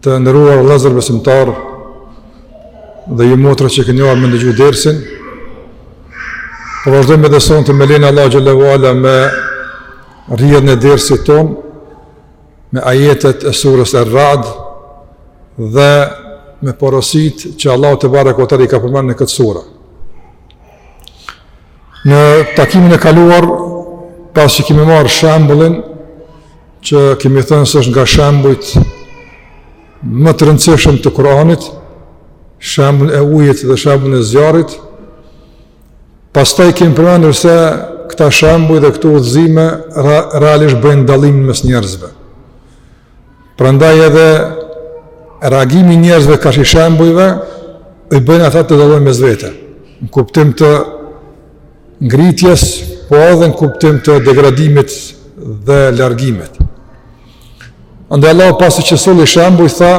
Të nderuar vëllezër besimtarë dhe ju motra që keni ardhur me dëgju dersin. Po vazhdojmë edhe sonte me lejen e Allahut xhel-le ue ala me rrjedhën e dersit tonë me ajetet e surës Ar-Ra'd dhe me porositë që Allahu tebareke ue teala i ka përmend në këtë sure. Në takimin e kaluar, pasi që kemi marrë shembullin që kemi thënë se është nga shembujt më të rëndësishëm të Kur'anit, shembullin e ujit dhe shembullin e zjarrit. Pastaj kemi përmendur se këta shembuj dhe këto udhëzime realisht bëjnë dallimin mes njerëzve. Prandaj edhe reagimi i njerëzve karshi shembujve i bëjnë ata të dallojnë mes vete. Në kuptim të ngritjes po edhe në kuptim të degradimit dhe largimit. Andaj Allahu pasi që solli shembuj tha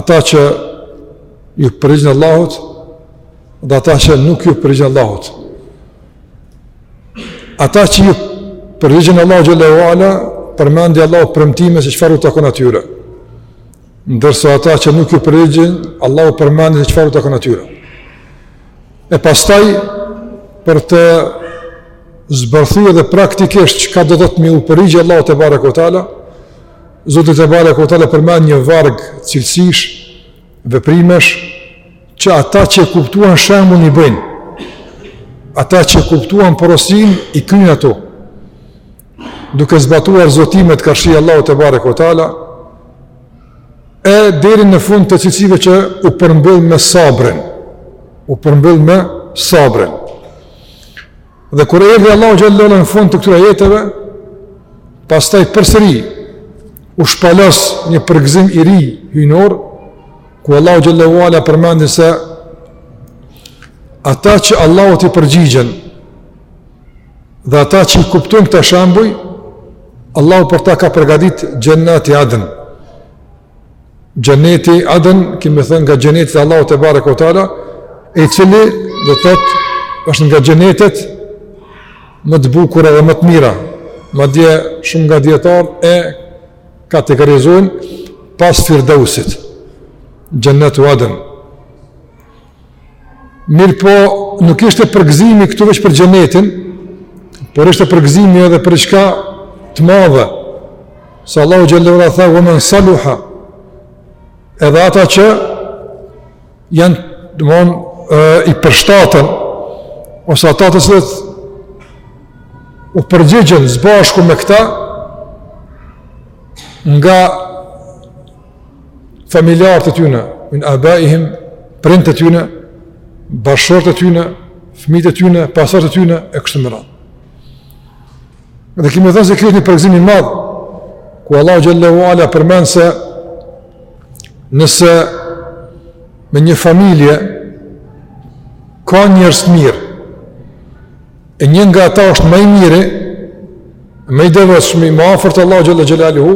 ata që iu përgjigjën Allahut dhe ata që nuk iu përgjigjën Allahut. Ata që iu përgjigjën Allahut xhel-le ue ala përmendi Allahu premtime se çfarë u takon atyre. Ndërsa ata që nuk iu përgjigjën Allahut përmendi se çfarë u takon atyre. E pastaj për të zbërthy edhe praktikisht çka do të thotë me iu përgjigj Allahut tebareke ue teala, Zoti tebareke ue teala përmend një varg cilësish veprimesh që ata që e kuptuan shembullin i bëjnë. Ata që e kuptuan porosinë i kryjnë ato. Duke zbatuar zotimet karshi Allahut tebareke ue teala, e deri në fund të cilësive që u përmbyll me sabrin u përmbyll me sabrin dhe kur erdhi Allahu xhel-le ue ala në fund të këtyre ajeteve pastaj përsëri u shpalos një përgëzim i ri hyjnor ku Allahu xhel-le ue ala përmendi se ata që Allahut i përgjigjen dhe ata që i kuptojnë këta shembuj, Allahu për ta ka përgatit xhenneti adn. Xhenneti adn, kemi thënë nga xhennetet e Allahut tebareke ue teala, i cili do të thotë është nga xhennetet më të bukura dhe më të mira, madje shumë nga dijetarët e kategorizojnë pas firdeusit, xhennatu adn. Mirëpo, nuk ishte përgëzimi këtu veç për xhenetin, por ishte përgëzimi edhe për diçka të madhe. Se Allahu xhel-le ue ala tha, ue men saleha, edhe ata që janë, domethënë, i përshtaten, ose ata të cilët u përgjigjen së bashku me këta, nga familjarët e tyne, min abaihim, prindt e tyne, bashkëshorët e tyne, fëmijët e tyne, pasardhët e tyne e kështu me radhë. Dhe kemi thënë se kjo është një përgëzim i madh ku Allahu xhelle ue ala përmend se nëse me një familje ka njerëz të mirë E një nga ata është ma i miri, ma i devotshmi, më afër të Allahut xhalla xhelaluhu,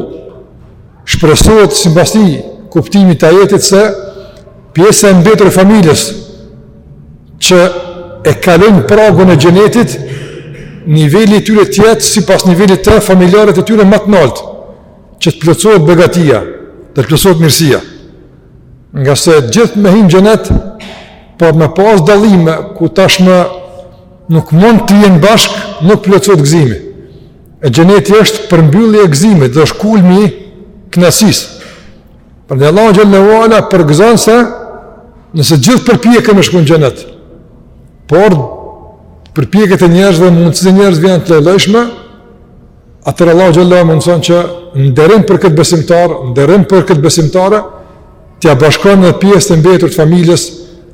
shpresohet sipas këtij kuptimi të ajetit se pjesa e mbetur e familjes që e kalojnë pragun e xhenetit, niveli i tyre të jetë sipas nivelit të familjarit të tyre ma të naltë, që të plotësohet begatia dhe të plotësohet mirësia. Ngase gjithë me hi n'xhenet, por me pas dallime, ku tashma nuk mund të jenë bashkë, nuk plotësohet gëzimi. E xheneti është përmbyllje e gëzimi, dhe është kulmi i knaqsisë. Pra Allahu xhelle ue ala përgëzon se nëse gjithë përpjeken me shku në xhenet, por përpjekjet e njerëzve, mundësitë e njerëzve janë të llojllojshme, Atëherë Allahu xhelle mundëson që nderim për këtë besimtar, nderim për këtë besimtare, t'ia bashkon pjesët e mbetur të familjes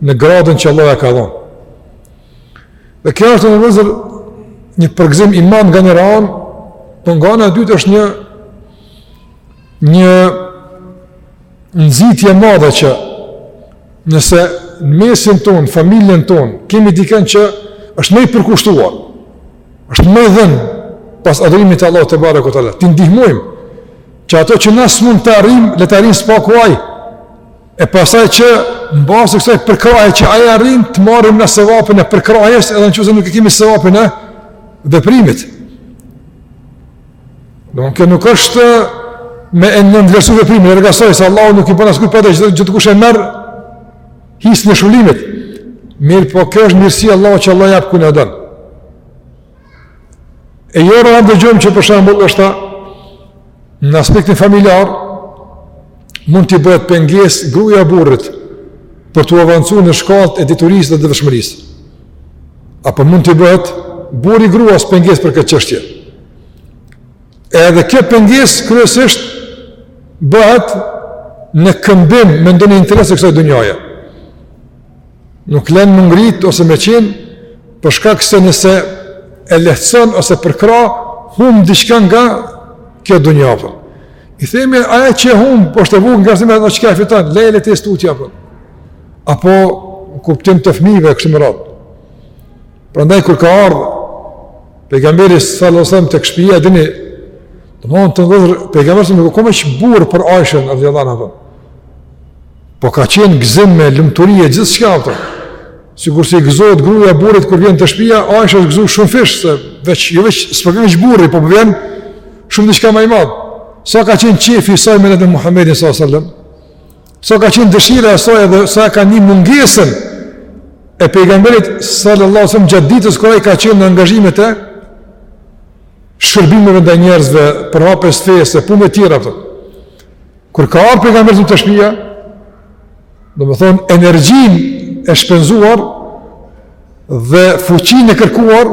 në gradën që Allahu ia ka dhonë. Dhe kjo është në vëzër një përgëzim i madh nga njëra anë, po nga ana e dytë është një një nxitje e madhe që nëse në mesin tonë, familjen tonë, kemi dikënd që është më i përkushtuar, është më i dhënë pas adhurimit të Allahut tebareke ue teala. T'i ndihmojmë që ato që na s'mund të arrijmë, le t'arrin së paku ai. E pasaj që në bazë të kësaj përkrahje që ai arrin të marrim ne sevapin e përkrahjes, edhe nëse nuk e kemi sevapin e veprimit. Pra nuk është me e nënvlerësu veprimin, ngase Allahu nuk i bën askush padrejtësi, gjithkush e merr Hisen e shpërblimit, mirëpo kjo është mirësi e Allahut që Allahu ia jep kujt don. E jo rrallë ne dëgjojmë që për shembull ndoshta, në aspektin familjar, mund t'i bëhet pengesë gruja burrit për t'u avancu në shkallët e diturisë dhe devotshmërisë. Apo mund t'i bëhet burri gruas pengesë për këtë çështje. Edhe kjo pengesë kryesisht bëhet në këmbim me ndonjë interes të kësaj dunjaje. Nuk e len m'u ngrit ose më qen, për shkak se nëse e lehtëson ose përkrah, humb diçka nga kjo dunja. Po. I themi ajo që humb, po është e vogël nga zemra ato çka fiton, lejle të studja apo. Apo kuptim të fëmijëve kështu me radhë. Prandaj kur ka ardhur pejgamberi sallallahu alajhi wasallam tek shtëpia e dini, domthonë të ndodhur pejgamberi sallallahu alajhi wasallam nuk ka qenë veç burrë për Aishën radhiyallahu anha. Po ka qenë gëzim e lumturi e gjithçka ato. Sikurse gëzohet gruaja burrit kur vjen te shtëpia, Aisha është gëzuar shumëfish se veç jo veç se po vjen burri, po vjen shumë diçka më i madh. Sa ka qenë qefi i saj me nejt me Muhamedin sallallahu alajhi wasallam? sa ka qenë dëshira e saj dhe sa ka ni mungesën e pejgamberit sallallahu alajhi wasallam gjatë ditës kur ai ka qenë në angazhimet e shërbimeve ndaj njerëzve përhapjes së fesë e punëve tjera ato. Kur ka ardhur pejgamberi te shpia, domethonë energjinë e shpenzuar dhe fuqinë e kërkuar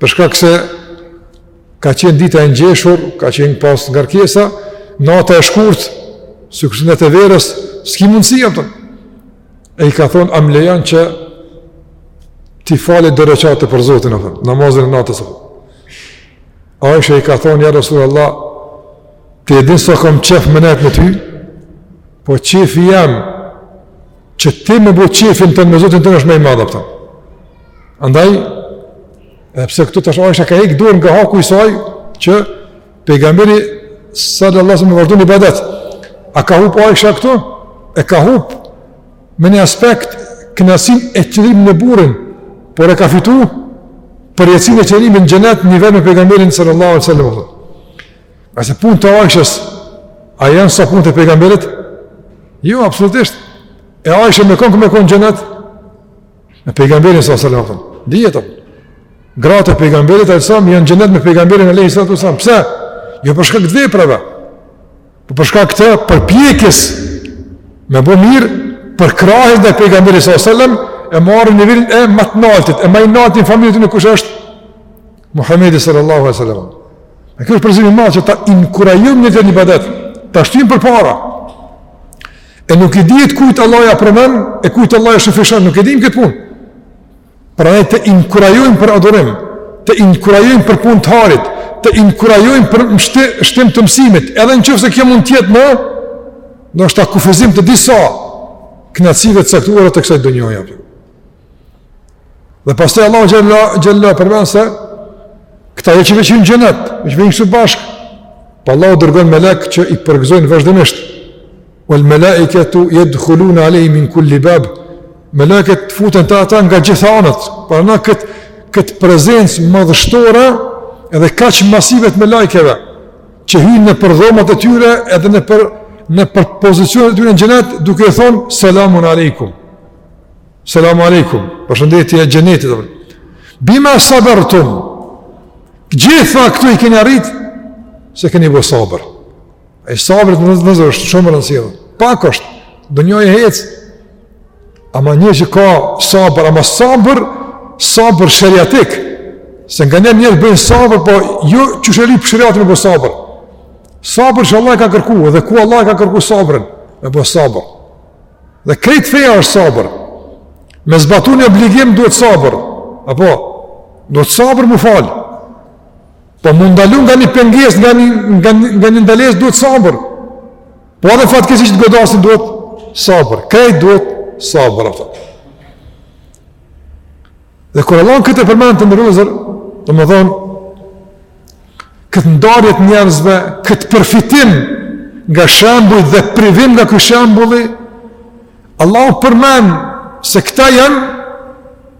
Për shkak se ka qenë dita e ngjeshur, ka qenë pas ngarkesa, nata e shkurt, sikur netët e verës, s'ki mundësi, a kupton. E i ka thonë, a m'lejon që t'i fali dy reqate për Zotin, a kupton, namazin e natës, a kupton. Aisha i ka thonë, ja Rasul Allah, ti e din sa kam qef me nejt me ty, po qefi jem, që ti me bo qefin tënd me Zotin tënd është ma i madh, a kupton. Andaj, edhe pse këtu tash Aisha ka hek dorë nga haku i saj që pejgamberi sallallahu alaihi wasallam me vazhdu n'ibadet. A ka hup Aisha këtu? E ka hup në një aspekt kënaqësinë e qëndrimit me burrin, por e ka fitu përjetësinë e qëndrimit n'xhenet n'një vend me pejgamberin sallallahu alaihi wasallam. A se punët e Aishës, a janë sa punët e pejgamberit? Jo, absolutisht. E Aisha me konë ka me konë n'xhenet, Me pejgamberin sa selam thonë dijetarët. Gratë e pejgamberit alayhis salam janë n'xhenet me pejgamberin alayhis salam. Pse? Jo për shkak të veprave. Po për shkak të përpjekjes me bë mirë përkrahjes së pejgamberit sa selam e marrin nivelin e ma t'naltit, e ma i nalti n'familje kush është Muhammedi sallallahu alaihi wasallam. Në kjo është përzimi ma që ta inkurajojmë në ibadet, ta shtyjmë përpara, E nuk i dihet kujt Allah ja pranon e kujt Allah ja shumëfishon, nuk e dimë këtë punë. Prandaj të inkurajojmë për adhurim, të inkurajojmë për punë të hajrit, të inkurajojmë për mshti, shtim të mësimit, edhe në qoftë se kjo mund të jetë në, ndoshta kufizim të disa knaqësive të caktuara të kësaj dynjaje. Për. Dhe pastaj Allahu xhel-le, xhel-le përmend se këta jo që veç hijnë n'xhenet, jo që veç hijnë së bashku. Po Allahu dërgon melekë që i përgëzojnë vazhdimisht. Vel melaiketu jedkhulune alejhim min kulli bab. Melekët futen te ata nga gjitha anët. Pra në këtë, këtë prezencë madhështora edhe kaq masive të melekëve që hynë nëpër dhomat e tyre edhe nëpër, nëpër pozicionet e tyre në xhenet duke thonë selamun alejkum. Selamu alaikum, përshëndetje e xhenetit, dhe bima sabertum, gjitha këto i keni arrit, se keni bo sabër. E sabri te njerëzit është shumë rëndësirë, pak është, dë njoj e hecë, ama një që ka sabër, ama sabër, sabër shëriatik, se nganjëherë njerëz bëjnë sabër, po jo që shëri për shëriatë me bo sabër. Sabër që Allah ka kërku, dhe ku Allah ka kërku sabrin, me bo sabër. Dhe krejt feja është sabër. Me zbatu një obligim duhet sabër. Apo, duhet sabër m'u falë. Po m'u ndalu nga një pengesë, nga një, nga një, nga një ndalesë, duhet sabër. Po edhe n'fatkeqësi që të godasin duhet sabër. Krejt duhet sabër. Apo. Dhe kur Allahu këtë e përmend te njerëzit, domethënë, këtë ndarje të njerëzve, këtë përfitim nga shembujt dhe privim nga ky shembull, Allahu përmend se këta janë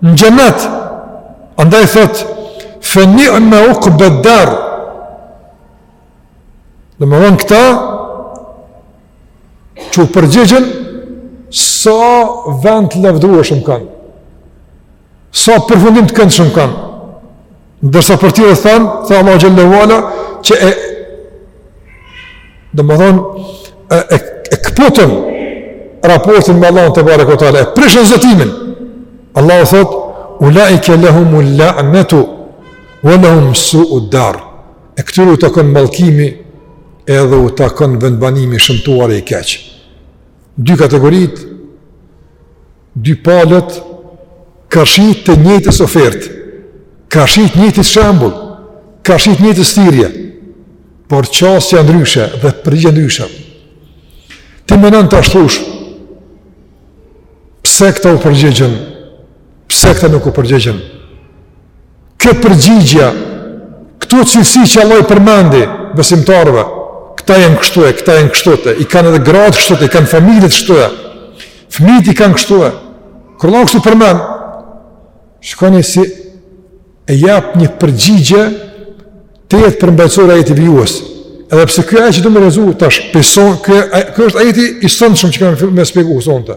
në xhenet. Andaj thotë fe ni'ma uqba dar. Domethënë këta që u përgjigjën sa vend të lavdërueshëm kanë, sa përfundim të këndshëm kanë, Ndërsa për tjerët thamë, tha Allah Xhelle ve ala, që e, domethënë, e, e, e këputën raportin me Allahun tebareke ve teala, e prishën zotimin. Allahu thotë, ulaike lehumul lanetu, ue lehum suud dar. E këtyre u takon mallkimi, edhe u takon vendbanim i shëmtuar e i keq. Dy kategoritë, Dy palët karshi të njëjtës ofertë, karshi të njëjtit shembull, karshi të njëjtës thirrje, por qasja ndryshe dhe përgjigja ndryshe. Ti mendon tash, pse këta u përgjigjën, pse këta nuk u përgjigjën, Kjo përgjigja, këto cilësi që Allahu i përmendi besimtarëve, këta janë kështu e këta janë kështu e i kanë edhe gratë kështu e i kanë familjet kështu e. Fëmijët i kanë kështu e. Kur Allahu kështu përmend, shikoni si e jap një përgjigje të jetë përmbajtësore ajeti vijuës. Edhe pse ky ajeti do me lexu tash, peson, ky, ky është ajeti i sontshëm që kam me shpjegu sonte.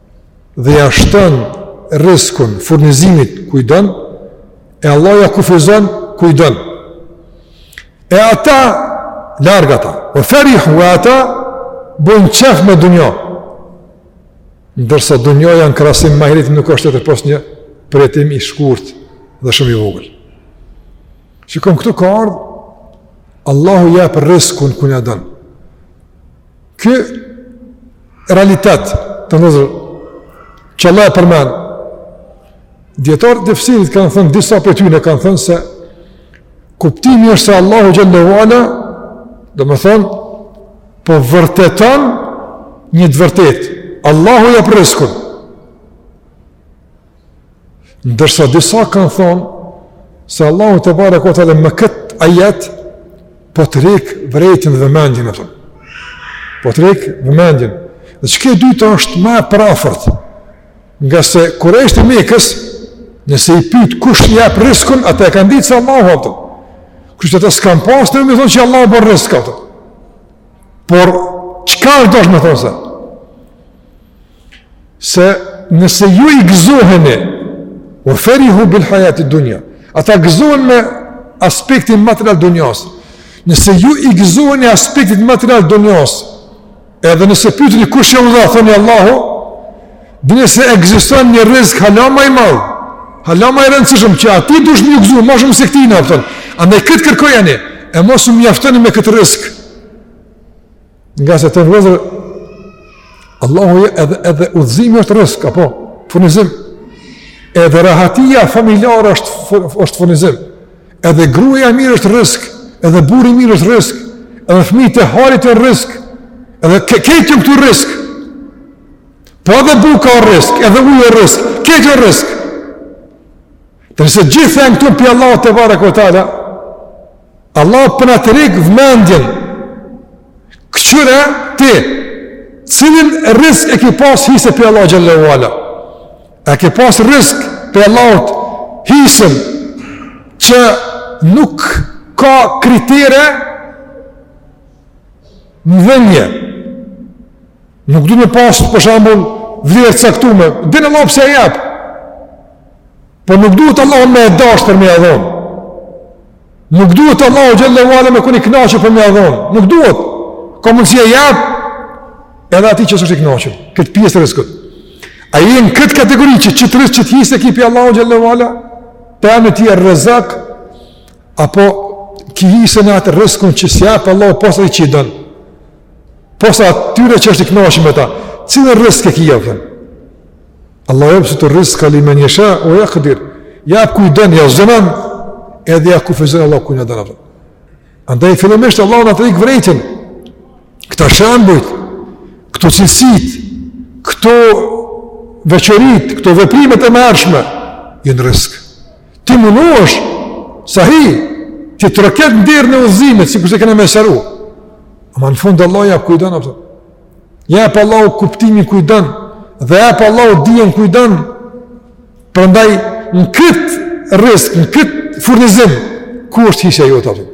dhe ia shton riskun furnizimin kujt don, e Allahu ia kufizon kujt don. E ata, larg ata, ue ferihu e ata, bojnë qejf me dunja, ndërsa dunjaja në krahasim me ahiretin nuk është tjetër pos një përjetim i shkurt dhe shumë i vogël. Shikoni këtu ka ardhë, Allahu ia jep riskun kujt don, Ky realitet vllezër që Allahu e përmend dijetarët e tefsirit kanë thënë disa prej tyne kanë thënë se kuptimi është se Allahu xhele ue ala domethënë po vërtetan një të vërtetë Allahu jap rriskun Ndërsa disa kanë thonë se Allahu tebareke ue teala me kët ajet po tërhek vërejtjen dhe vëmendjen, a kupton. Po tërhek vëmendjen. Dhe qekjo e dyta është ma e përafërt. Ngase kurejshët e Mekës, nëse i pyet kush jap rriskun, ata e kanë ditë se Allahu, a kupton. Kush ata s'kan pas, ne më thonë se Allahu bën rrisk, a kupton. Por çka është dasht me thonë? se nëse ju i gëzoheni ue ferihu bil hajati dunja ata gëzohen me aspektin material dunjas nëse ju i gëzoheni aspektit material dunjas edhe nëse pyteni kush jau dha thoni Allahu dine se ekziston një rizk hala ma i madh hala ma i rëndësishëm që atij duhesh me ju gëzu ma shumë se këtij a kupton andaj këtë kërkojani e mos u mjaftoni me këtë rizk Ngase vllezër, Allahu je edhe, edhe udhëzimi është rrisk, apo, furnizim. Edhe rahatia familjare është, është furnizim. Edhe gruja e mirë është rrisk, edhe burri i mirë është rrisk, edhe fmitë e hajrit jon rrisk, edhe kre, krejt jon këto rrisk. Po edhe buka o rrisk, edhe uji o rrisk, krejt o rrisk. Ndërsa gjithë janë këto prej Allahut tebareke ue teala, Allahu po na tërhek vëmendjen, këqyre ti, cilin rrisk e ki pas hise prej Allahut xhele ue ala, e ki pas rrisk prej Allahut hisen që nuk ka kritere në dhënie, Nuk duhet me pasë, për shembull, vlera të caktume, dhe në lopë se e jepë. Por nuk duhet Allahu me e dashtë për me ja dhonë. Nuk duhet Allahu xhele ue ala me konë i knaqun për me ja dhonë. Nuk duhet. Ka mundësi ja jep, edhe ati që së është i knaqë. Këtë pjesë të rriskut. A je në këtë kategori që qet rrisk, qet hise e ki prej Allahut xhele ue ala prej emrit tij er-Rezak, apo ki hise në atë rriskun që s'ja jep Allahu pos atij që e don. Pos atyre që është i kënaqur me ta, cilin rrisk e ki, a kupton? Allahu jebsutu rrizka limen jeshau ue jakdir. Jap kujt don, ja zgjanon, edhe ja kufizon Allahu kujna don. Andaj fillimisht Allahu na tërhek vërejtjen. Këta shembujt, këto cilësit, këto veçoritë, këto veprimet e mëhershme, janë rrisk. Ti munohesh sahi ti troket n'derën e udhëzimit sikur se kena me sqaru. Ama në fund Allahu ja jap kuj don, a kupton. Ja jap Allahu kuptimin kuj don dhe ja jap Allahu dijen kuj don. Prandaj në kët rrisk, në kët furnizim ku është hisja jote, a kupton?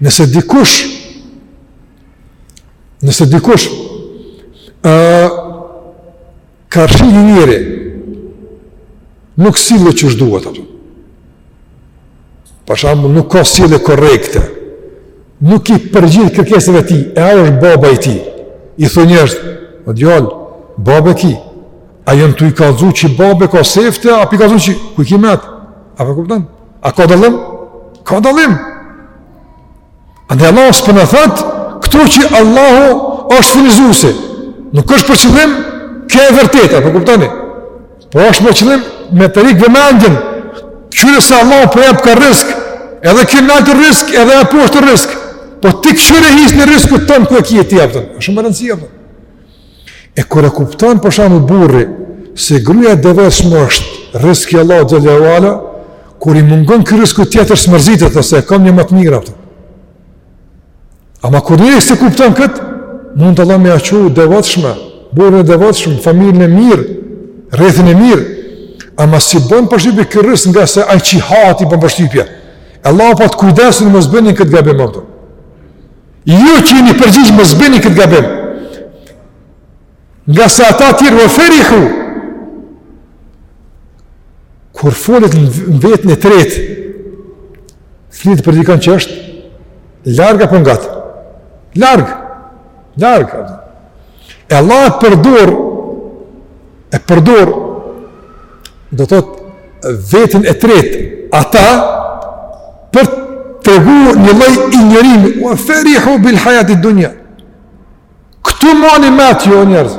Nëse dikush nëse dikush e karshi një njeri nuk sillet qysh duhet, a kupton. Për shembull nuk ka sjellje korrekte, nuk i përgjigjet kërkesave tij, e ai është baba i tij, i thonë njerzt, o djalë, babë e ki, a janë tu i kallzu që babë e ka sefte, apo i kallzu që, ku i ki mentë, a po kupton? A ka dallim? Ka dallim. Edhe Allahu s'po na thotë, këtu që Allahu është furnizusi, nuk është për qëllim, kjo e vërteta, a po kuptoni. Po është për qëllim, me tërhek vëmendjen, kqyre se Allahu po jap ka rrisk, edhe kjo nalt rrisk, edhe ajo poshtë rrisk, po ti këqyre hisen e rriskut ton, ku e ke ti, a kupton, është me rëndësi, a kupton. E kur e kupton për shembull burri se gruaja e devotshme është rrisk i Allahut xhel-le ue ala, kur i mungon ky rrisk tjetër s'mërzitet se e ka një ma të mirë, a kupton. Ama kur njeri s'e kupton kët, mundet Allahu me ja çu t'devotshme, burrin e devotshëm, familjen e mirë, rrethin e mirë. Ama s'i bën përshtypje ky rrisk ngase ai çihati bën përshtypje. Allahu po thotë kujdes mos bëni kët gabim, a kupton. Ju që jeni përgjigj mos bëni këtë gabim. Ngase ata tjerë ue ferihu. Kur folet në vetën e tretë, flitet për dikën që është larg apo ngat? Larg. Larg. E Allahu e përdor, e përdor, do të thotë vetën e tretë, ata, për tregu një lloj injorimi, ue ferihu bil hajatid dunja. Këtu mani me atë jo njerëz.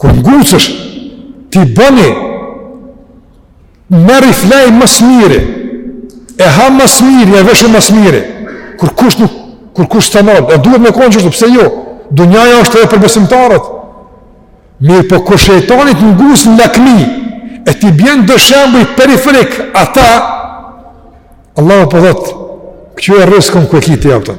Kur ngucësh, ti bëni, meri flej mas miri, e ha mas miri, e veshu mas miri, kurkush nuk, kurkush s'të nal, e duhet me konë qashtu, pse jo, dunjaja është edhe për besimtarët, mirëpo kur shejtani t'nguc në lakmi, e t'i bjen do shembuj periferik, ata, Allahu po thotë, kqyre rriskun ku e ki ti, a kupton,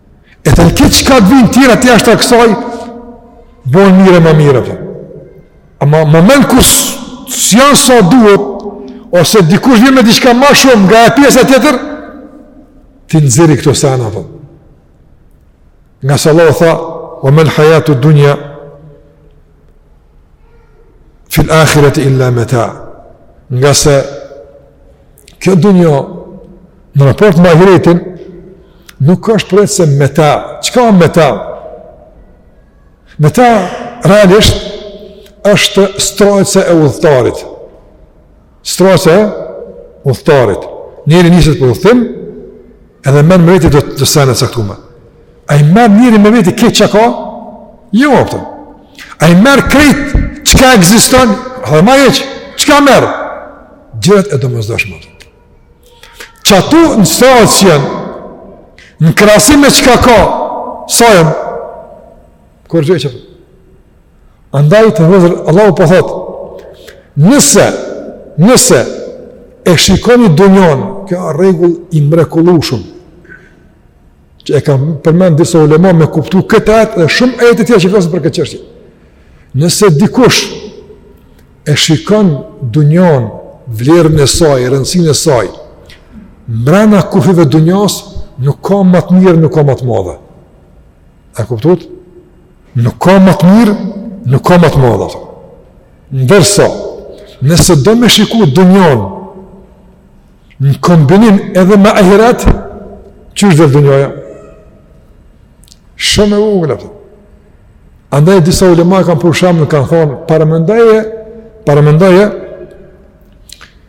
E të në këtë çka të vijnë tjerat jashtë ksaj, bojnë mirë ma mirë, po. Ama moment kur s'janë sa duhet, ose dikush vjen me diçka ma shumë nga e pjesa tjetër, t'i nxiri këto sene, a kupton. Ngase Allahu tha, ue mel hajatu dunja, fil ahirati illa meta ngase kjo dunjo në raport me ahiretin nuk është përveçse meta çka është meta meta realisht është strojca e udhëtarit Strojca e udhëtarit. Njeri niset për udhëtim, edhe merr me veti do sene të caktume. A i merr njeri me veti krejt çka ka? Jo, a po. A i merr krejt çka ekziston? Dhe ma e që, çka merr? Gjërat e domosdoshme. Qato në strojcë që janë, në krahasim me çka ka, sa janë, kurgjo a po? Andaj vëllezër, Allahu po thot, nëse, nëse e shikoni dunjon, kjo a rregull i mrekullushëm, që e kanë përmend disa ulema me kuptu këtë ajet dhe shumë ajete tjera që flasin për këtë çështje. Nëse dikush e shikon dunjon, vlerën e saj, rëndësinë e saj, mrena kufijve dunjas, nuk ka ma të mirë, nuk ka ma të madhe. A kuptut? Nuk ka më të mirë, nuk ka më të madhe. Ndërsa, nëse do me shiku dunjon, në kombinim edhe me ahiret, qysh t'del dunjoja? Shumë e vogël, a po. Andaj, disa ulema kanë për shembull, kanë thonë, paramendoje, paramendoje,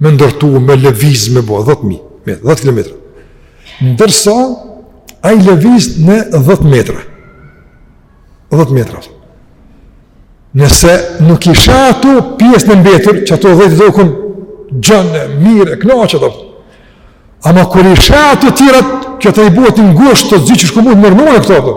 me ndërtu, me lëviz, me bo, 10.000, 10 km. Ndërsa, ai lëviz në 10 metra. 10 metra. Nëse nuk i sheh ato pjesën e mbetur, qato 10 i duken gjanë, mirë, knaqet, a po. Ama kur i sheh ato tjerat, kjo t'i bohet ngusht të zi që shku mund nërmone këto, a po.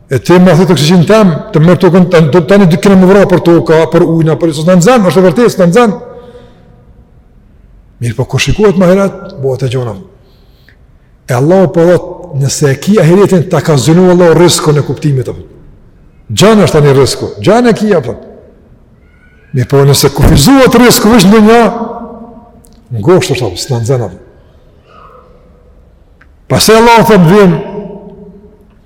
E ti ma thith oksigjenin tem, të merr tokën tani të tani të kena me u vra për tokë, për ujna a po s'na zan, është e vërtetë s'na zan. Mirëpo kur shikohet me ahiret, bohet e gjonë. E Allahu po thot, nëse e ki ahiretin ta ka zgjanu Allahu rrizkun e kuptimit a po. Gjan është tani rrizku. Gjan e ki a po. Mirëpo nëse kufizohet rrizku veç në dunjo ngusht është a po s'na zan. Pse Allahu thot vim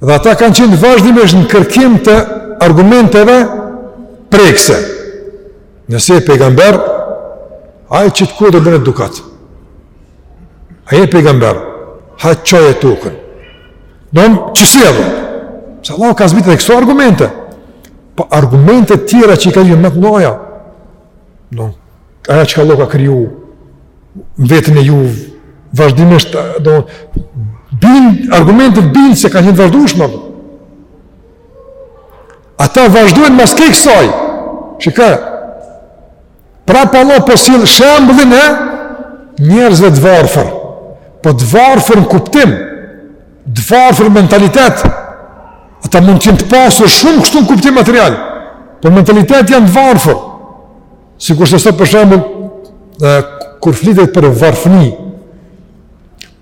Dhe ata kanë qenë vazhdimisht në kërkim të argumenteve prekëse. Nëse je pejgamber, haj qit kodër bëne dukat. A je pejgamber, ha çoje tukën. Në më qësi edhe pse Allahu ka zbrit edhe këso argumente. Po argumente tjera që i ka një mëtë noja. Në Ajo çka Allah ka kriju, në vetën e juve, vazhdimisht, do, bin argumente, bin se kanë qenë të vazhdushme. Ata vazhdojnë mas kësaj, shiko, prap Allah po sill po shembulin e njerëzve të varfër, po të varfër në kuptim, të varfër në mentalitet, ata mund të jenë të pasur shumë kështu në kuptim material, po mentalitet janë të varfër, Sikurse sot për shembull, kur flitet për varfni,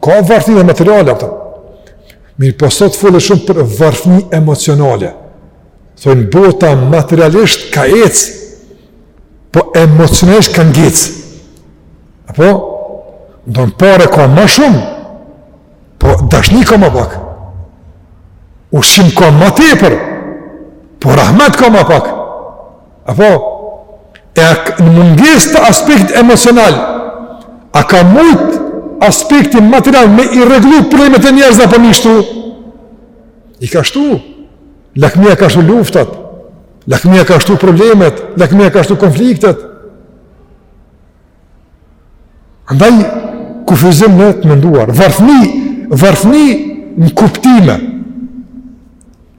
ka varfni dhe materiale ato. Mirëpo sot folet shumë për varfni emocionale. Thojnë bota materialisht ka ec, po emocionalisht ka ngec. Apo don pare ka ma shumë, po dashni ka ma pak. Ushqim ka ma tepër, po rahmet ka ma pak. Apo, e në mungesë të aspektit emocional, a ka mujt aspekti material me i rregullu problemet e njerëzve apo me i shtu? I ka shtu. Lakmia ka shtu luftat, lakmia ka shtu problemet, lakmia ka shtu konfliktet. Andaj, kufizim në të menduar, varfni, varfni në kuptime,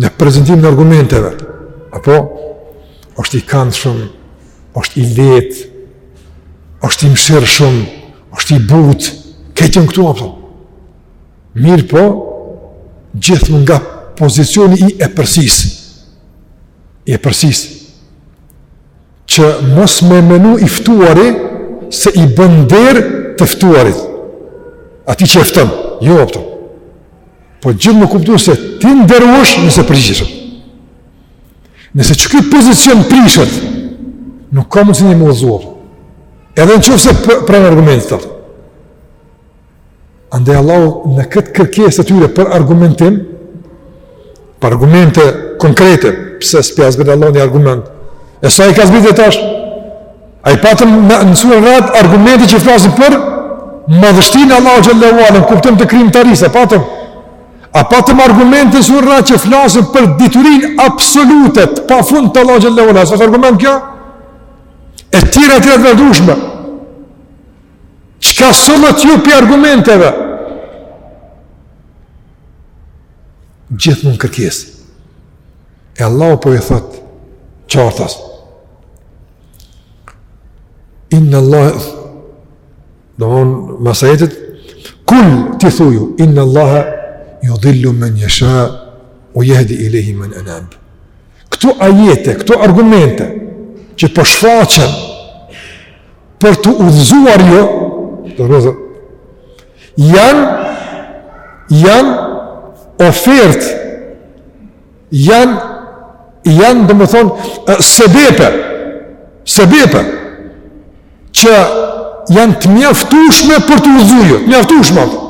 në prezentimin e argumenteve, apo është i kandshëm, është i lehtë, është i mëshirshëm, është i butë, këtë në këtu, apo. Mirëpo, gjithnjë nga pozicioni i epërsisë, i epërsisë, që mos me menu i ftuari, se i bën nder të ftuarit, atij që e fton, jo, apo. Po gjithë me kuptu se ti nderohesh nëse përgjigjesh. Nëse ky pozicion prishet, nuk ka mundësi një me u udhëzu. Edhe në qoftë se pranë argumentet të tërë. Andaj Allah në këtë kërkesë të tyre për argumentim, Për argumente konkrete, pse s'po ia zbret Allah një argument. E sa i ka zbrit deri tash? A i patëm në suret argumente që flasin për madhështinë e Allahut xhel-le ve ala, në kuptim të krijimtarisë, patëm. A patëm argumente në suret që flasin për diturinë absolute, të pafund të Allahut xhel-le ve ala, a s'asht argument kjo? E tjera, tjera të vazhdushme. Çka solët ju pi argumenteve? Gjithmonë kërkesë. E Allahu po i thot qartas. Inna Allah domethon mas ajetit kul ti thuju inna Allahe judhillu men jesha ue jehdi ilejhi men enab. Këto ajete, këto argumente që po shfaqen për t'u udhëzuar jo, do të Janë, janë ofertë, janë, janë domethonë, sebepe, sebepe, që janë të mjaftushme për t'u udhëzu, të mjaftushme ato.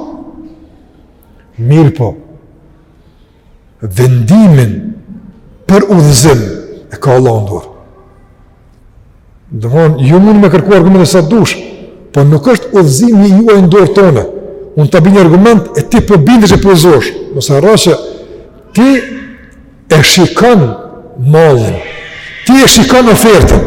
Mirëpo, vendimin për udhëzim e ka Allahu në dorë. Domethon, ju mund me kërku argumente sa të dush, po nuk është udhëzimi juaj në dorë tone. Unë ta bij një argument e ti po bindesh e po udhëzohesh. Mos harro që ti e shikon mallin, ti e shikon ofertën.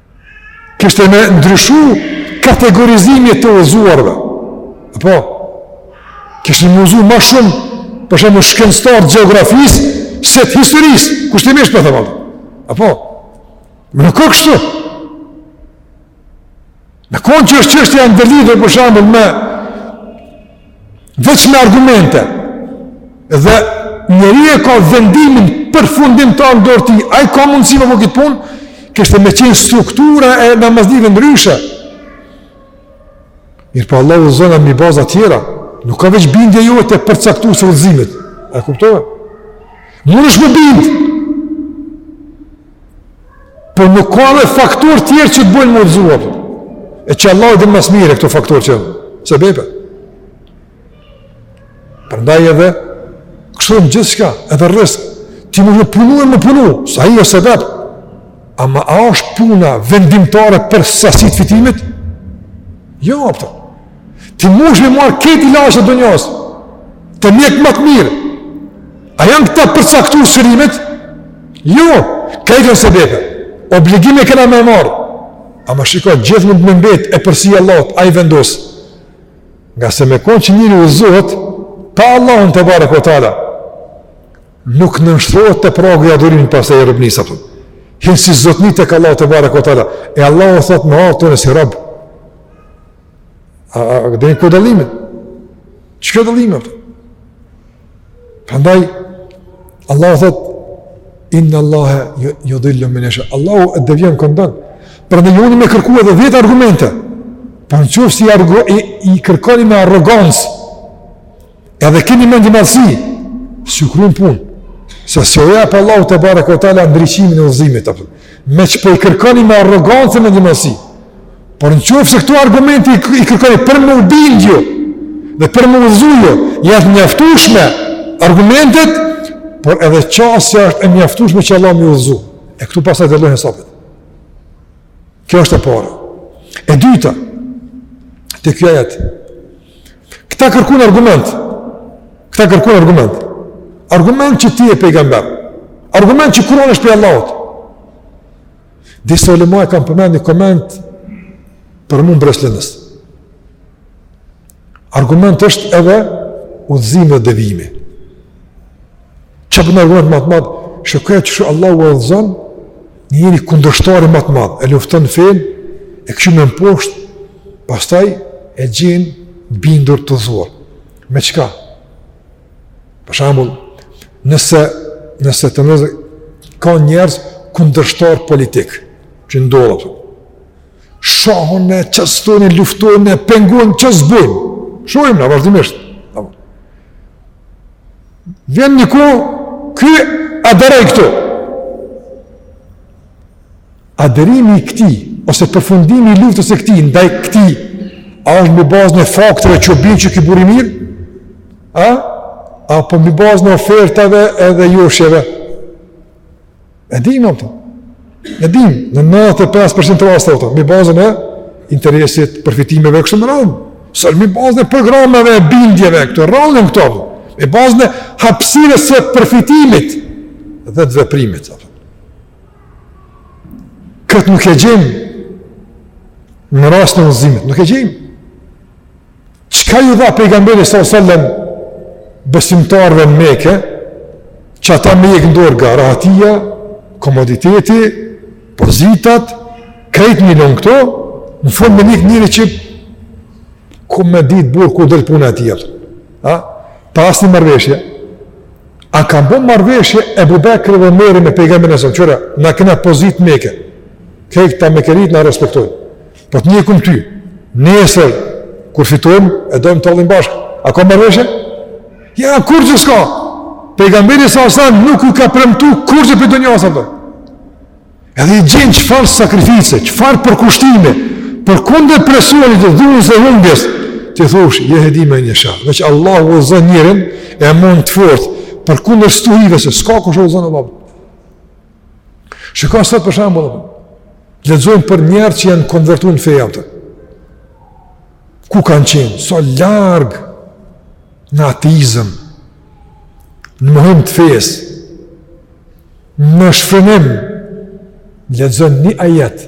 Kishte me ndryshu kategorizimi i të udhëzuarve. Apo, kishte me u udhëzu ma shumë, për shembull shkencëtarë të gjeografisë, se të historisë, kushtimisht po them. Apo, me nuk ka kështu. Me konë që është çështja e ndërlidhur, për shembull, me Veç me argumente. Dhe njeri e ka vendimin përfundimtar n'dorë t'tij, ai ka mundësi me bo këtë punë, kishte me qenë struktura e namazlive ndryshe. Mirëpo Allahu udhëzon mbi baza tjera, nuk ka veç bindje jote përcaktuse e udhëzimit. A kuptove? Munesh m'u bindë, Por nuk ka edhe faktorë tjerë që të bojnë m'u udhëzu. E që Allahu i din ma s'miri këto faktorë, që sebepe. Prandaj edhe, kështu në gjithçka, edhe rrësk, ti mun punu e me punu, se ai o sebep. Ama a është puna vendimtare për sasi të fitimit? Jo, a kupton. Ti munesh me marrë krejt ilaçet e dynjasë, te mjekët ma të mirë. A janë këta përcaktus të shërimit? Jo, janë sebepe. Obligim e kena me marrë. Ama shiko, gjithmonë mbetet e përsi e latë, ai vendos. Ngase me konë që njeri udhëzohet pa Allahun tebareke ue teala, nuk i nënshtrohet te pragu i adhurimit e i robnisë. Hin si zotni te Allahu tebareke ue teala, e Allahu thotë në atë të hin si rob. A, a, a e din ku dallimi? Qeky dallimi. Prandaj, Allahu thot, inna Allahe judhillu men jesha. Allahu e devijon kënd don. Prandaj ju muni me kërku edhe dhjetë argumente. Po në qoftë se argo, i, i kërkoni me arrogancë. Edhe keni mendjemadhësi, s'ju kryen punë. Se s'e gjeni prej Allahut tebareke ue teala ndriçimin e udhëzimit, meqë po i kërkoni me arrogancë mendjemadhësi. Por në qofë se këto argumente i kërkoni për me u bindë dhe për me u udhëzu, janë të mjaftueshme argumentet, por edhe qasja është e mjaftueshme që Allahu me ju udhëzu. E këtu pasaj dhe lajeni hesapin. Kjo është e para. E dyta, te ky ajet, Këta kërkun argument. Këta kërkun argument. Argument që ti je pejgamber. Argument që Kurani është prej Allahut. Disa ulema e kanë përmend një koment fort mbresëlënës. Argument është edhe udhëzim dhe devimi. Që për nërgën të matë madhë, shë kërë që shë Allah u adhëzën, një njëri kundështari matë madhë, e luftën fejnë, e këshu me mposhtë, pastaj e gjenë bindur të dhurë. Me qëka? Për shambull, nëse, nëse të nëzë, ka njerës kundështar politik, që ndodhë, për. Shahën e qëstonin, luftonin e pengun, që zbojnë. Shojmë, në vazhdimisht. Vjen një kohë, ky aderoj këtu. Aderimi i këtij, ose përfundimi i luftës së këtij, ndaj këtij, a është mbi bazën e fakteve që u bind që ky burrë i mirë? A? Apo mbi bazën e ofertave edhe joshjeve? E dimë atë. E dimë në 95% të rasteve, mbi bazën e interesit, përfitimeve kështu me radhë. Se mbi bazën e programeve e bindjeve këto rrallohen këto. Mbi bazën e hapësirës së përfitimit dhe të veprimit. Këtë nuk e gjejmë në rastin e udhëzimit, nuk e gjejmë. Çka ju dha pejgamberi s.a.s. besimtarëve në Meke, që ata me hjekë dorë nga rahatia, komoditeti, pozitat, krejt me i lënë këto, në fund me ndjekë një njeri që ku me ditë burrë ku del puna e tij. A? Pa asnjë marrëveshje. A kanë bo marrëveshje Ebu Bekri edhe Omeri me pejgamberin s.a.s. Kqyr, na kena pozitë n'Meke. Krejt këta mekasit na respektojnë. Po të ndjekim ty, nesër, kur fitojmë, e dojmë talin bashkë. A ka marrëveshje? Jo, kurrgjë s'ka? Pejgamberi s.a.s. nuk u ka premtu kurrgjë prej dynjasë, Edhe i gjen çfarë sakrifice, çfarë përkushtimi, përkundër presionit, dhunës dhe humbjes, të thush, je hedi me një shah, veç Allahu e zë njerin e mban të fortë, përkundër stuhive se s'ka kush u zë në ballë. Shikon sot për shembull, lexojmë për njerëz që janë konvertuar në fe, a e di. Ku kanë qenë? Sa so larg në ateizëm, në mohim të fes, në shfrenim, lexojmë një ajet,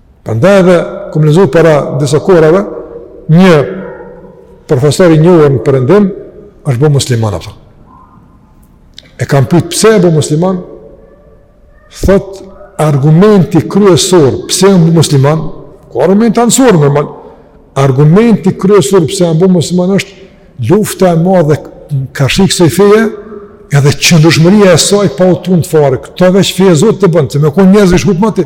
Prandaj edhe kam lexuar para disa kohërave një profesor i njohur në Perëndim është bërë musliman apo. E kanë pyet pse je bo musliman? Thot argumenti kryesor pse u bo musliman? Ky argumenti anësor normal. Argumenti kryesor pse u bo musliman është lufta e madhe karshi kësaj feje edhe qëndrushmëria e saj pa u tundë fare, këto veç feja e Zotit e bon, se me konë e njerëzve ish këput moti,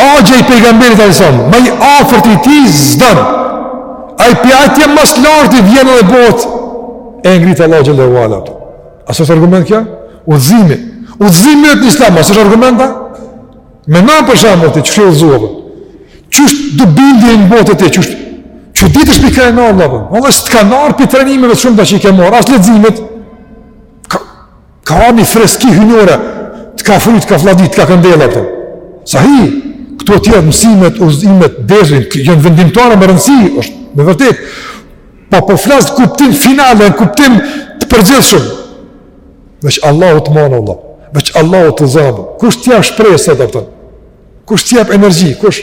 Axha i pejgamberit alejhi selam, ma i afërt i ti s'don, ai prej atje ma s'larti vjenë dhe bohet, e ngritë Allah xhele ue ala. A s'është argument kjo? Udhëzimi. Udhëzimi yt në islam, a s'është argument a? Meno për shambull ti, qysh u udhëzove? Qysh t'u bind në botë e ti, qysh? Që ditë është për kërë në Allah për? Allah s'të ka ardhë prej trajnimeve të shumta që i ke marrë, as leximit. Ka ardhë një freski hynore, të ka fry, të ka fladit, të ka këndell, a kupton. Sahi, këto tjerat mësimet, udhëzimet, dersi, janë vendimtare me rëndësi, është me vërtet. Pa po, po flasë kuptim finale, në kuptim të përgjithshëm. Veç Allahu të man, Allah. Veç Allahu të zan. Kush të jep shpresë, a kupton? Kush të jep energji? Kush?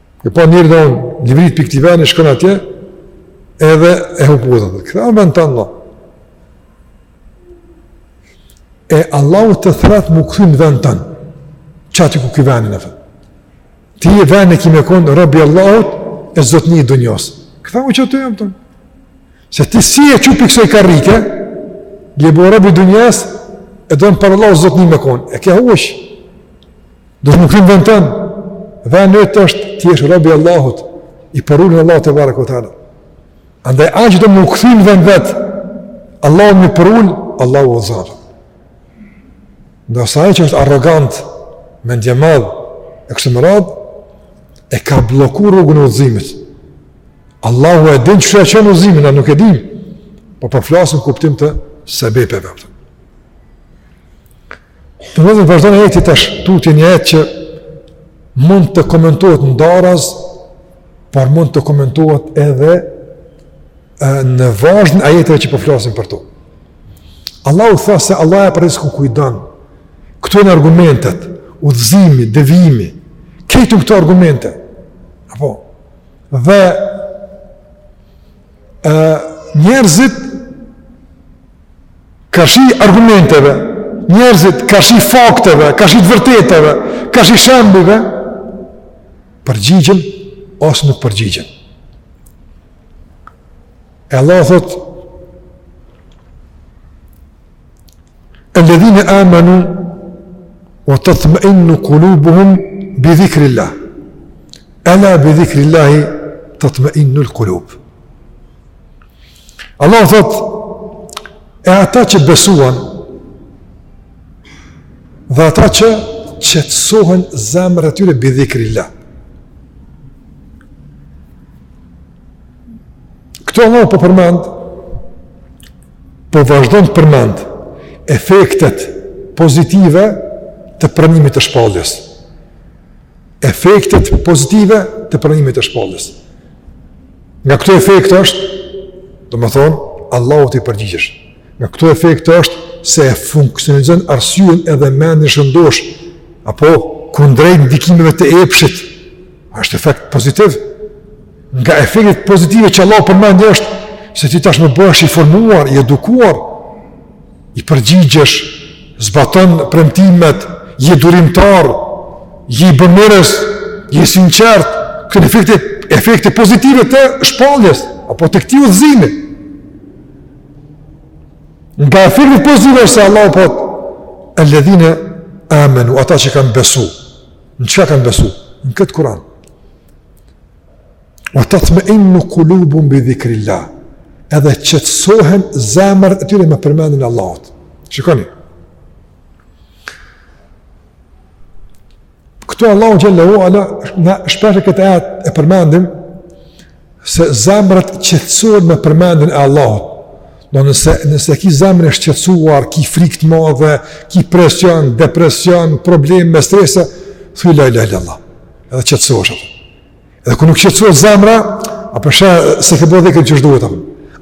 E po njeri don me u liru prej këti veni, shkon atje, edhe e hup udhën. Kthehu në vend tënd. E Allahu të thrret me u kthy në vend tënd. Qaty ku ki venin e vet. Ti e venin ki me konë, robi Allahut, e zotni i dunjosë. Këta u që të jam tu thonë. Se ti si u qu prej kësoj karrike, je bo robi dunjosë, e don para Allahut zotni me konë. E ke huq. Do me u kthy në ven tënd, veni yt është të jeshë robi Allahut, i përulun Allahut tebareke ue teala. Andaj ai që do me u kthy në vend të vet, Allahut me u përul, Allahu e udhëzon. Ndërsa ai që është arrogant, mendjemadh, e kështë me radhë, e ka blloku rrugën e udhëzimit. Allahu e din qysh e çon udhëzimin, na nuk e dim, po po flasim në kuptim të sebepeve. Po flasim. Të vëzën vazhdon ajeti tash, tutje një ajet që mund të komentohet ndaras, por mund të komentohet edhe në vazhdën e ajeteve që po flasim për to. Allahu tha se Allah e pret rriskun kujt don, këto janë argumentet, udhëzimi, devijimi, krejt këto argumente, apo, dhe e, njerëzit Karshi argumenteve, njerëzit karshi fakteve, karshi të vërtetave, karshi shembujve, përgjigjen ose nuk përgjigjen. E Allahu thotë, el-ledhine amenu ue tatmeinnu kulubuhum bi dhikril-lah. Ela bi dhikril-lahi tatmeinnul kulub. Allahu thotë, e ata që besuan, dhe ata që qetësohen zemrat e tyre bi dhikril-lah. Këtu Allahu po përmend, po vazhdon të përmendë efektet pozitive të pranimit të shpalljes. efektet pozitive të pranimit të shpalljes. Nga këto efekte është, domethënë, Allahut t'i përgjigjesh. Nga këto efekte është se e funksionalizon arsyen edhe mendjen e shëndoshë, apo kundrejt ndikimeve të epshit, është efekt pozitiv. Nga efektet pozitive që Allahu përmendi është, se ti tashmë bëhesh i formuar, i edukuar, i përgjigjesh, zbaton premtimet, je durimtar, je bamirës, je i sinqertë, këto janë efekte, efekte pozitive të shpalljes, apo të këtij udhëzimi. Nga efektet pozitive është se Allahu po thotë el-ledhine amenu, ata që kanë besu. Në çfarë kanë besu? Në këtë Kur'an. Ue tatmeinnu kulubuhum bi dhikril-lah, edhe qetësohen zemrat e tyre me përmendjen e Allahut. Shikoni. Këtu Allahu xhel-le ue ala, ne shpeshherë këtë ajet e përmendim, se zemrat qetësohen me përmendjen e Allahut. Domethënë nëse, nëse ki zemrën e shqetësuar, ki frikë të madhe, ki presion, depresion, problem, me strese, thuj la ilahe illallah, edhe qetësohesh. Edhe kur nuk qetësohet zemra, a përshë se ke bëdhe këtë që duhet,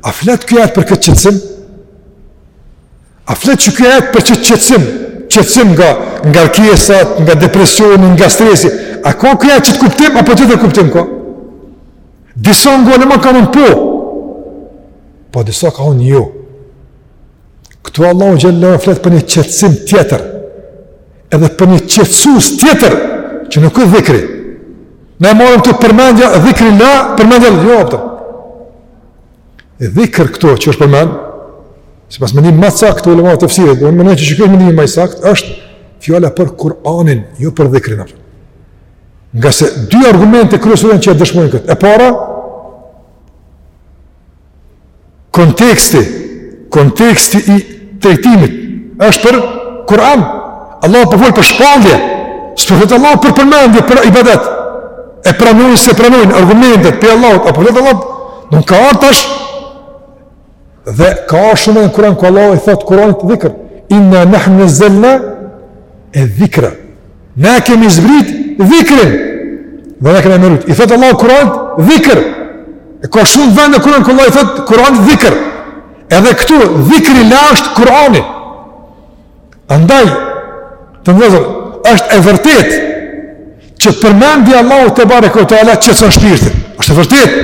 a flet ky ajet për këtë qetësim? A flet ky ajet për këtë qetësim? Qetësim nga ngarkesat, nga depresioni, nga stresi. A ka ky ajet këtë kuptim, apo tjetër kuptim ka? Disa nga ulematë kanë thënë po, po disa kanë thënë jo. Këtu Allahu xhel-le flet për një qetësim tjetër, Edhe për një qetësues tjetër, që nuk është dhikri. Ne marrim te përmendja dhikrull-llah, përmendja e Allahut, jo, apëtër. E dhikr këtu që është përmend, sipas mendimit ma të saktë të ulemave të tefsirit, unë mendoj që ky është mendim ma i saktë, është fjala për Kur'anin, jo për dhikrin, apëtër. Ngase dy argumente kryesore që e dëshmojnë këtë. E para, Konteksti, konteksti i trajtimit është për Kur'an. Allah po flet për shpallje, s'po flet Allahu për përmendje, për ibadet. E pranojnë se pranojnë, argumentet prej Allahut, apo la, nuk ka ardh tash, dhe ka shumë në Kur'an, ku Allah i thotë Kur'anit dhikr, inna nahnu nezelna edh-dhikra, Ne kemi zbrit dhikrin dhe ne kemi me rujt. I thotë Allahu Kur'anit dhikr. E ka shumë vende ku në Kur'an i thotë Kur'anit dhikr. Edhe këtu dhikrullah është Kur'ani. Andaj të nderuar është e vërtetë që përmendja Allahut tebareke ve teala qetëson shpirtin. Është e vërtetë.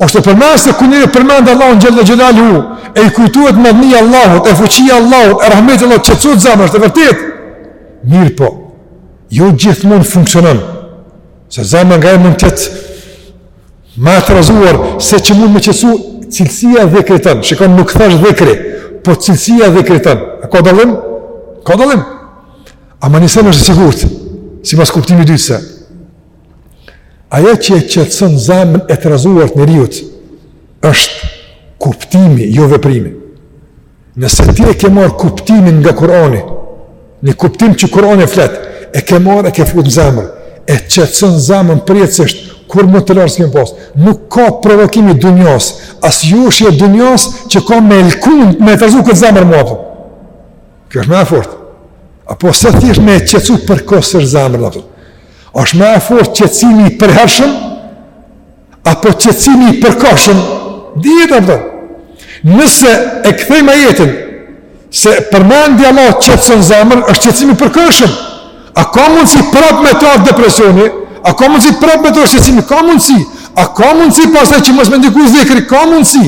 Është përmend se kur njeri përmend Allahun xhelle xhelaluhu e i kujtohet madhnia Allahut, e fuqia Allahut, e rahmeti Allahut qetësohet zemra është e vërtetë. Mirëpo, jo gjithmonë funksionon, se zemra ngaherë mund të jetë ma e trazuar, se që mund me qetësu cilësia e dhikrit tonë, shikoni nuk thashë dhikri, po cilësia e dhikrit tonë, a ka dalim? Ka dalim. Ama një send është i sigurt, simas kuptimit të dytë se, ajo që e qetëson zemrën e trazuar të njeriut, është kuptimi, jo veprimi. Nëse ti e ke marrë kuptimin nga Kurani, një kuptim që Kurani e flet, e ke marrë, e ke fut në zemër, e qetëson zemrën përjetësisht, kurrë më telashe s'ke me pasë. Nuk ka provokim i dunjas, as joshje e dunjas që ka me lkun, me trazu këtë zemër më. Kjo është më e fortë. Apo se thjesht me e qetësu përkohësisht zemrën. është më e fortë qetësimi i përhershëm, apo qetësimi i përkohshëm, dhjetë e përdo. Nëse e kthejmë ajetin, se përmendja Allahut qetëson zemër, është qetësim i përkohshëm. A ka mundësi prap me t'ardh depresioni? A ka mundësi prap me t'ardh shqetësimi? Ka mundësi. A ka mundësi pasaj që mos me ndiku zikri? Ka mundësi.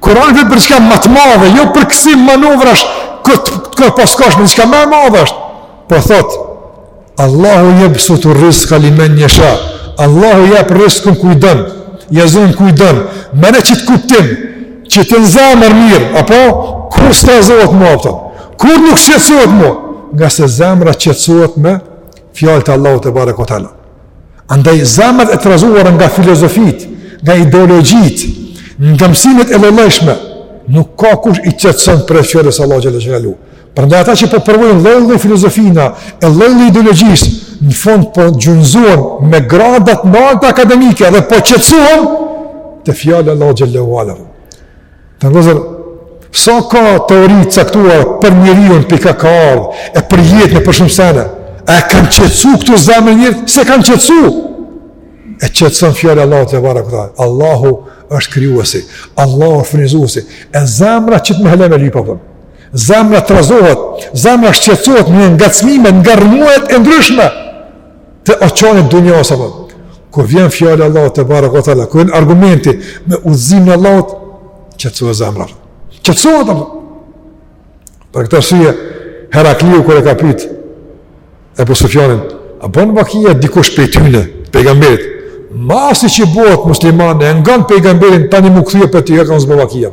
Kurani po flet për diçka më të madhe, jo për kësi manovrash, këtë kërë paskash me në diçka ma e madhe është. Po thotë, Allahu jebsutu rrizka limen jesha. Allahu jep rrizkun kujt don. Ja zen kujt don. Merre qit kuptim, qite n'zamër mirë, apo kurrë s'trazohet më, apo. Kurrë nuk shqetësohet më, ngase zemra qetësohet me fjalët e Allahut tebareke ve teala. Andaj zemrat e trazuara nga filozofitë, nga ideologjitë, nga mësimet e llojllojshme, nuk ka kush i qetëson përveç fjalës së Allahut xhelle xhelaluhu. Prandaj ata që po provojnë lloj-lloj filozofina e lloj-lloj ideologjisë, në fund po gjunjëzohen me gradat më t'nalta akademike dhe po qetësohen te fjala e Allahut xhele ue ala. Vëllezër, sa ka teori të caktuar për njeriun, prej kah ka ardhë, e për jetën e për shumë sene, e kanë qetësu këto zemrën e njerit, s'e kanë qetësu, e qetëson fjala e Allahut tebareke ue teala, Allahu është krijuesi, Allahu është furnizuesi, e zemra qët melhem e lyp apo. Zemra trazohet, zemra shqetësohet me ngacmime nga rrëmujet e ndryshme të oqeanit dunjasë apo. Kur vjen fjala e Allahut tebareke ue teala, kur vjen argumenti me udhëzimin e Allahut, qetësohet zemra. Qetësohet apo. Për këtë arsye Herakliu kur e ka pyet Ebu Sufjanin, a bën vakia dikush prej tyre, pejgamberit? Masi që bëhet musliman, e ngon pejgamberin tani me u kthy prej tij, ka thanë s'ba vakia.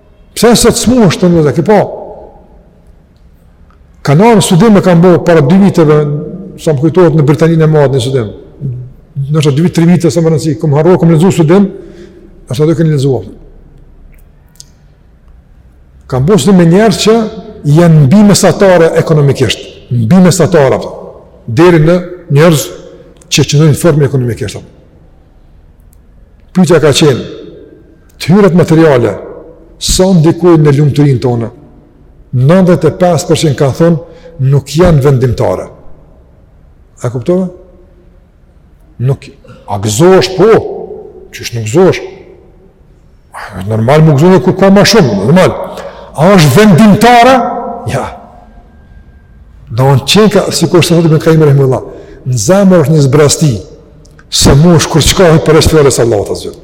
Pse sot s'mush të nëzë, ki po? Ka një studim e kanë bo para dy viteve, sa më kujtojt në Britaninë e madhë një studim. Në që dy vite, tri vite, s'ka rëndësi, kam harru, kam lexu studim, në që ato kam lexu apo. Kanë bo studim me njerëz që janë mbi mesatare ekonomikisht, mbi mesatare apo, deri në njerëz që qëndrojnë fort mirë ekonomikisht apo. Pyetja ka qenë, T'hyrat materiale, sa ndikojnë në lumturinë tonë? 95% kanë thonë, nuk janë vendimtare. A kuptove? Nuk, a gëzohesh po? Qysh nuk gëzohesh? Normal gëzohesh kur ki ma shumë, normal. A është vendimtare? Jo. Domethënë qenka, sikurse thotë Ibn Kajimi rahimehullah, në zemër është një zbrazëti, s'e mush kurçka përveç fjalës së Allahut azze ue xhel.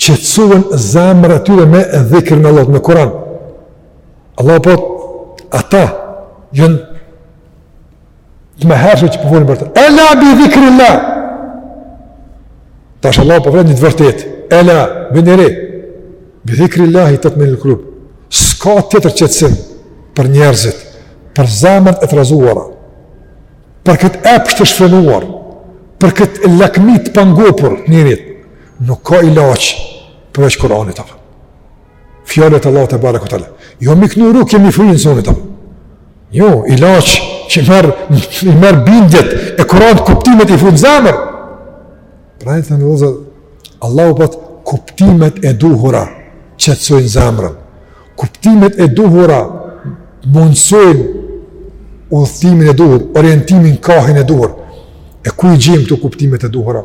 qetësohen zemrat e tyre me dhikrin e Allahut në Kur'an. Allahu po ata janë të mëhershëm që po fol për ta. Ela bi dhikrilah. Tash Allahu po fol një të vërtetë. Ela, vëneni re, bi dhikrilahi tatmeinul kulub. S'ka tjetër qetësim për njerëzit, për zemrat e trazuara, për këtë epsh të shfrenuar, për këtë lakmi të pangopur njerit, Nuk ka ilaç përveç Kur'anit apo. Fjalët e Allahut tebareke ue teala. Jo m'i knu rukje m'i fry insanit apo. Jo, ilaç që merr i merr bindjet e Kur'anit kuptimet i fut n'zemër. Pra e thënë Allahu Allahu po kuptimet e duhura qetësojnë zemrën. Kuptimet e duhura mundësojnë udhëtimin e duhur, orientimin kahin e duhur. E ku i gjejmë këto kuptimet e duhura?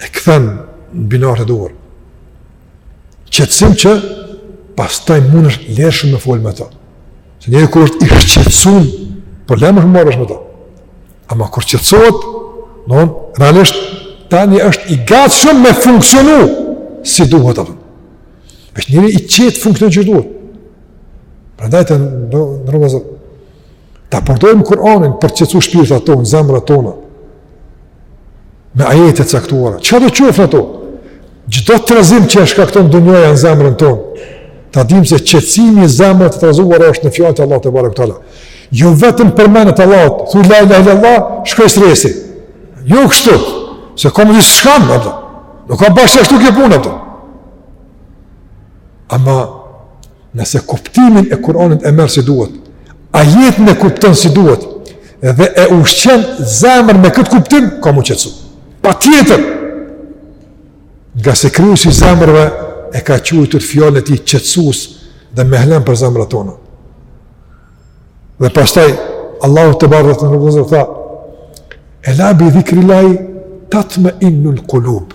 e kthen në binarët e duhur. Qetësim që pastaj mundesh lirshëm me folë me ta. Se njeri kur është i shqetsun, problem është me u marrë vesh me ta. Ama kur qetësohet, në onë, realisht, tani është i gatshëm me funksionu si duhet atë. Veç njeri i qetë funksionon qysh duhet. Prandaj të nderum vëllezër, ta përdojmë Kur'anin për të qetësu shpirtrat tonë, zemrat tona me ajete të caktuara. Çkado qofshin ato? Çdo trazim që e shkakton dunjaja në zemrën tonë, ta dimë se qetësimi i zemrës të trazuar është në fjalët e Allahut tebareke ue teala. Jo vetëm përmende Allahun, thuj la ilaha illallah, shkoi stresi. Jo kështu, se kam një shkam atë. Nuk ka bash ashtu kjo punë atë. Ama Nëse kuptimin e Kur'anit e merr si duhet, ajetin e kupton si duhet dhe e ushqen zemrën me këtë kuptim, ka m'u qetësu. Patjetër, ngase krijuesi i zemrave e ka quajtur fjalën e tij qetësues dhe mehlem për zemrat tona. Dhe pastaj, Allahu tebareke, të nderum vëllezër, tha, ela bi dhikrilahi tatmeinnul kulub.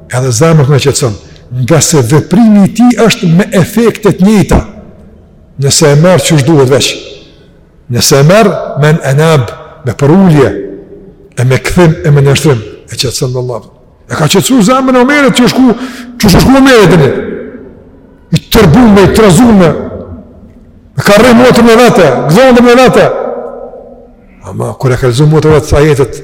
Edhe zemrën e qetëson, ngase veprimi i tij është me efekte të njëjta, nëse e merr qysh duhet veç, nëse e merr me inabe, me përulje, e me kthim, e me nënshtrim, e qetëson vallahi. E ka qetësu zemrën e Omerit që shkoi, që shkoi Omeri dhe i tërbum e i trazum, e ka rreh motrën e vet, gëzohën dhe me vete, ama kur e ka lexu motra e vet, ajetet,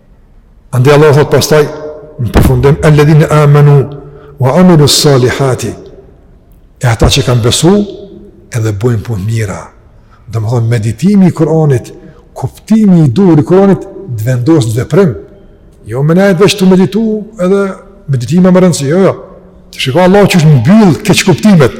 Andaj Allahu thotë pastaj në përfundim alladhina amanu wa amilu salihati e ata që kanë besu edhe bojnë punë të mira domethënë meditimi i Kuranit kuptimi i duhur i Kuranit të vendos në veprim jo me nejtë veç tu meditu edhe meditimi me rëndësi jo jo ti shiko Allahu qysh i mbyll keqkuptimet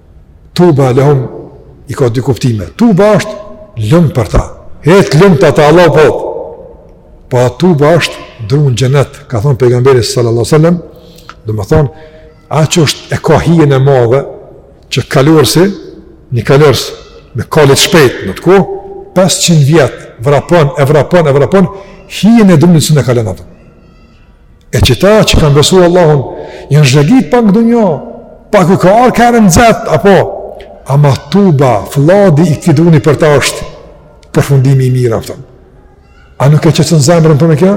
Tuba lehum i ka dy kuptime. Tuba është lum për ta. E të lumtë ata vallahi. Po po tuba është dru në xhenet, ka thonë pejgamberi sallallahu sallam, domethënë, aq është e ka hijen e madhe, që kalorësi, një kalorës me kal të shpejtë në atë kohë, 500 vjet, vrapon, e vrapon, e vrapon, hijen e drunit s'un e kalon atë. E ata që kanë besu Allahun, janë zhegit pak n'dunja, pak u ka ardhun nxehtë, apo, ama tuba, flladi i këtij druni për ta është, përfundimi i mirë, aftëm. A nuk e qetëson zemrën për me kja?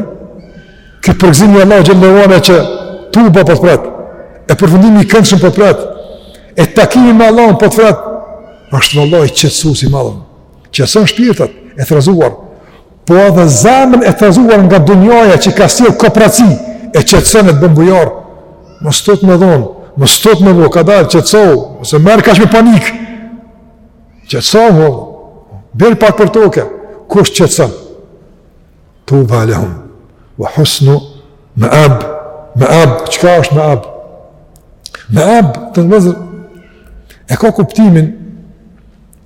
Ky përgëzimi i Allahut xhele ve ala që tuba po të pret, e përfundimi i këndshëm po të pret, e takimi me Allahun po të pret, është vallahi qetësues i madh, qetëson shpirtrat e trazuar, po edhe zemrën e trazuar nga dunjaja që ka sjell kopraci e qetëson e të bën bujor. Mos thotë m'dhonë, mos thotë m'vonë, kadalë qetësou, ose merr kah me panik. Qetësohu, bjer pak për toke, kush qetëson? Tuba lehum, ve husnu meab, meab, çka është meab? Meab, vëllezër, e ka kuptimin,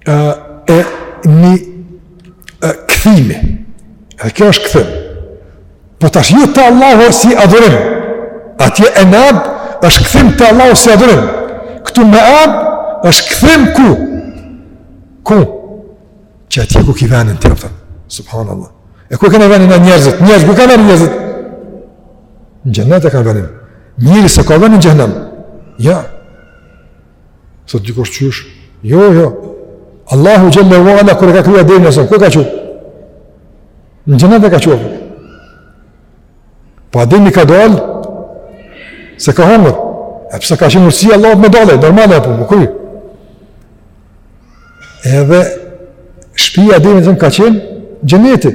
e, e një e, këthimi. Edhe kjo është këthim. Po tash jo te Allahu si adhurim. Atje enabe është këthim te Allahu si adhurim. Këtu meab është këthim ku? Ku? Qatje ku e ki venin t'vërtetën. Subhanallah. E ku e kanë venin njerëzit? Njerëzit, ku e kanë njerëzit? Në xhennet e ka venin. Njëri s'e ka venin n'xhehnem. Jo, Thot dikush qysh, jo, jo, Allahu xhele ve ala kur e ka kriju Ademin alejhi selam, ku e ka çu? Në xhenet e ka çu. Po Ademi ka dalë, se ka hongër, e pëse ka qenë urtësia e Allahut me dalë, normal e po, u kry. Edhe shpia e Ademit ka qenë xheneti,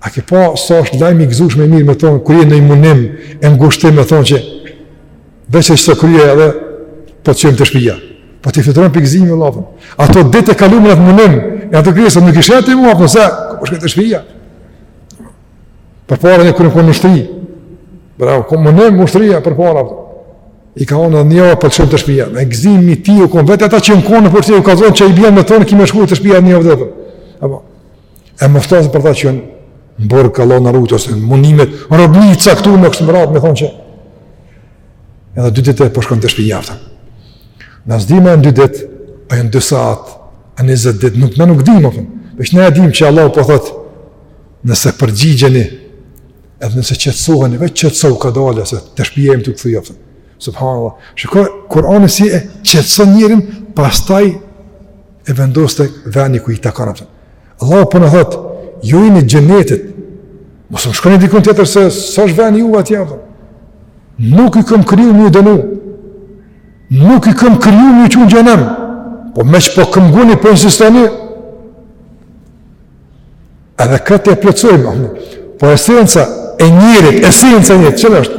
A ke pa sa është lajm i gëzueshëm i mirë me thon kur je në munim e ngushtim me thon që veç s'u ka krye edhe po të çojmë te shtëpia. Po ti fituron prej gëzimi, jo apo. Ato ditë i kaluam në munim, e ato u kry se nuk isha aty mo po sa po shkoj te shtëpia. Përpara kur kem kan në ushtri. Bravo, kan munim ushtria përpara. I ka thonë edhe një javë po t'çojmë te shpia. N'gëzim i tij u konë, vetë ata që jon konë, por si u ka thonë që i bjenë me thonë, ki me shku te shpia një javë dhe dhe. E më flasë për ta që janë në burg, kalon në rrugët ose në mundimet, në robni e këtu e kështu me radhë, me thonë që edhe dy ditë po shkon te shpija, apo. Na s'dimë a në dy ditë, a në dy sahat, a në njëzet ditë, nuk e, nuk dimë, apo. Veç ne e dimë që Allah po thotë, nëse përgjigjeni, edhe nëse qëtësoheni, veç qëtësohu kadalë, se te shpija jem tu kthy, apo. Subhanallah. Shiko, Kurani si e qëtëson njerin, pastaj e vendos te veni ku i takon apo. Allah po na thotë, ju jeni t'xhenetit, mos më shkoni dikun tjetër se s'është veni juj atje apo. Nuk ju kom kriju me ju dënu, nuk ju kom kriju me ju çu në xhehnem, po meqë po këmbëngulni po insistoni, edhe këtë e plotësojmë, po esenca e njerit, esenca e njerit, cila është?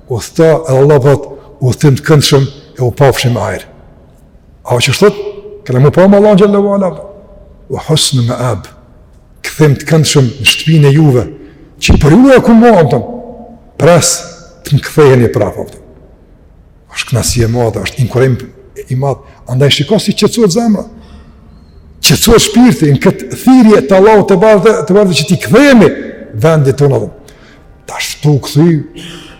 Udhëta edhe Allah thot, udhëtim të këndshëm e u pafshim me hajr. A që shtot, kena mu pa me Allahun xhele ue ala, u husë në me abë, kthim të këndshëm në shtëpin e juve, që për ju e ku më amë tëmë, pres të më ktheheni prap, aftëm. është knaqsi e madhe, është inkurajim i madh, andaj shiko si qetësohet zemra, qetësohet shpirti, në këtë thirrje të Allahut të bardhe, të bardhe që t'i kthehemi vendit tonë aty. Tash tu kthy,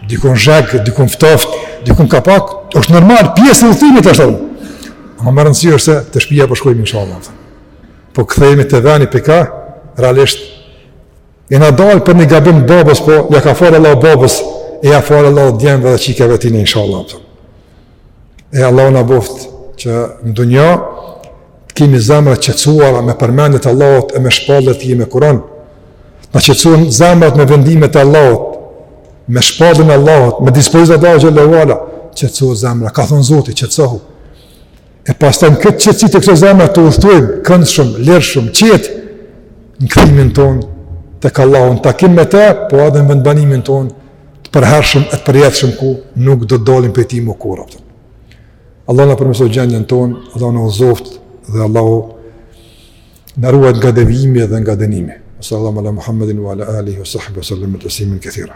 dikun zheg, dikun ftoft, dikun kapak, është normal, pjesë e udhtimit asht. Ama me rëndësi është se te shpija po shkojmë inshallah. Po kthehemi te veni pi ka, realisht, jena dalë për një gabim babës, po ja ka fal Allahu babës, e ja fal Allahu djemve dhe çikave t'tij inshallah. E Allahu na boft që në dunja të kemi zemra t'qetësuara me përmendje të Allahut e me shpalljen e tij me Kur'an. Na qetëson zemrat me vendimet e Allahut, me shpalljen e Allahut, me dispozitat e Allahut xhele ue ala, qetësohu zemra, ka thon Zoti qetësohu. E pastaj në këtë qetësi të kësaj zemre të udhtojmë këndshëm, lirshëm, qetë në kthimin ton tek Allahu, në takim me të, po edhe në vendbanimin ton të përhershëm e të përjetshëm ku nuk do të dalim prej tij më kurrë. Allahu na përmirsoft gjendjen tonë, Allahu na udhëzoft dhe Allahu na ruajt nga devijimi dhe nga dënimi. Sallallahu ala Muhammedin wa ala alihi wa sahbihi wa sallam tasliman kethira.